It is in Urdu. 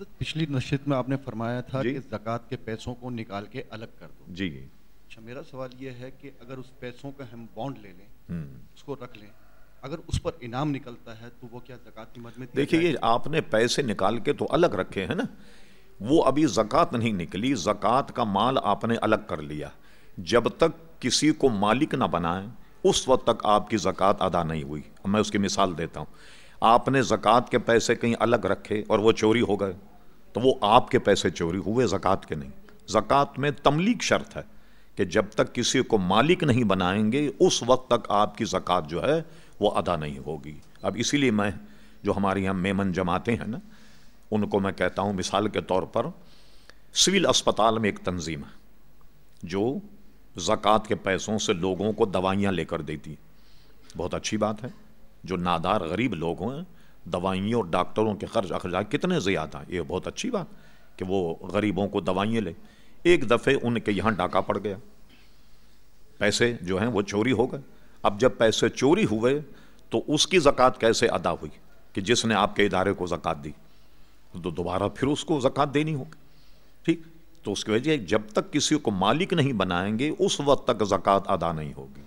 حضرت پچھلی نشست میں آپ نے فرمایا تھا جی۔ کہ زکوٰۃ کے پیسوں کو نکال کے الگ کر دو۔ جی۔ اچھا میرا سوال یہ ہے کہ اگر اس پیسوں کا ہم بانڈ لے لیں۔ اس کو رکھ لیں اگر اس پر انعام نکلتا ہے تو وہ کیا زکوٰۃ کی مد میں دیکھیے یہ آپ نے پیسے نکال کے تو الگ رکھے ہیں نا۔ وہ ابھی زکوٰۃ نہیں نکلی زکوٰۃ کا مال آپ نے الگ کر لیا۔ جب تک کسی کو مالک نہ بنائیں اس وقت تک آپ کی زکوٰۃ ادا نہیں ہوئی۔ میں اس کی مثال دیتا ہوں۔ آپ نے زکوٰۃ کے پیسے کہیں الگ رکھے اور وہ چوری ہو گئے۔ تو وہ آپ کے پیسے چوری ہوئے، زکوٰۃ کے نہیں۔ زکوٰۃ میں تملیک شرط ہے کہ جب تک کسی کو مالک نہیں بنائیں گے، اس وقت تک آپ کی زکوٰۃ جو ہے وہ ادا نہیں ہوگی۔ اب اسی لیے میں، جو ہمارے یہاں میمن جماعتیں ہیں نا، ان کو میں کہتا ہوں مثال کے طور پر سول اسپتال میں ایک تنظیم ہے، جو زکوٰۃ کے پیسوں سے لوگوں کو دوائیاں لے کر دیتی۔ بہت اچھی بات ہے، جو نادار غریب لوگ ہیں دوائیوں اور ڈاکٹروں کے خرچ اخراج کتنے زیادہ ہیں؟ یہ بہت اچھی بات کہ وہ غریبوں کو دوائیاں لے۔ ایک دفعہ ان کے یہاں ڈاکہ پڑ گیا۔ پیسے جو ہیں وہ چوری ہو گئے۔ اب جب پیسے چوری ہوئے تو اس کی زکوٰۃ کیسے ادا ہوئی کہ جس نے آپ کے ادارے کو زکوٰۃ دی؟ تو دوبارہ پھر اس کو زکوٰۃ دینی ہوگی۔ ٹھیک۔ تو اس کی وجہ جب تک کسی کو مالک نہیں بنائیں گے، اس وقت تک زکوٰۃ ادا نہیں ہوگی۔